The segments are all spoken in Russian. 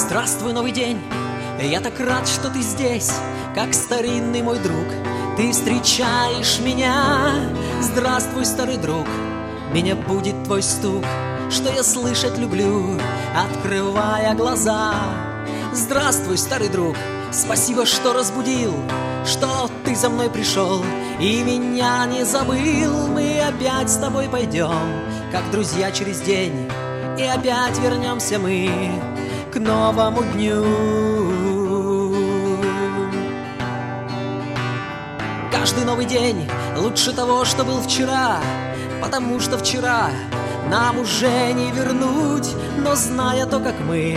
Здравствуй, новый день, я так рад, что ты здесь, как старинный мой друг. Ты встречаешь меня, здравствуй, старый друг, меня будет твой стук, что я слышать люблю, открывая глаза. Здравствуй, старый друг, спасибо, что разбудил, что ты за мной пришел и меня не забыл. Мы опять с тобой пойдем, как друзья через день, и опять вернемся мы к новому дню. Каждый новый день лучше того, что был вчера, потому что вчера нам уже не вернуть, но зная то, как мы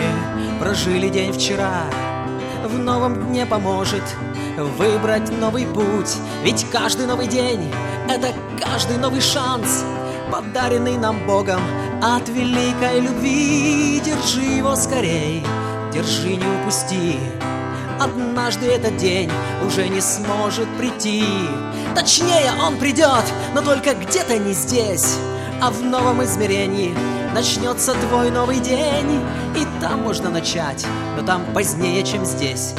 прожили день вчера, в новом дне поможет выбрать новый путь. Ведь каждый новый день — это каждый новый шанс, подаренный нам Богом от великой любви. Держи его скорей, держи, не упусти. Однажды этот день уже не сможет прийти. Точнее, он придет, но только где-то не здесь, а в новом измерении начнется твой новый день. И там можно начать, но там позднее, чем здесь.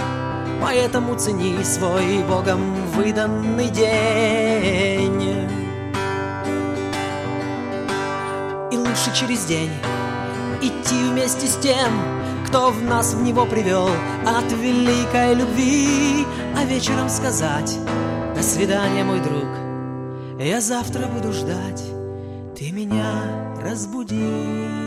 Поэтому цени свой Богом выданный день. Лучше через день идти вместе с тем, кто в нас в него привел от великой любви, а вечером сказать «До свидания, мой друг, я завтра буду ждать, ты меня разбуди».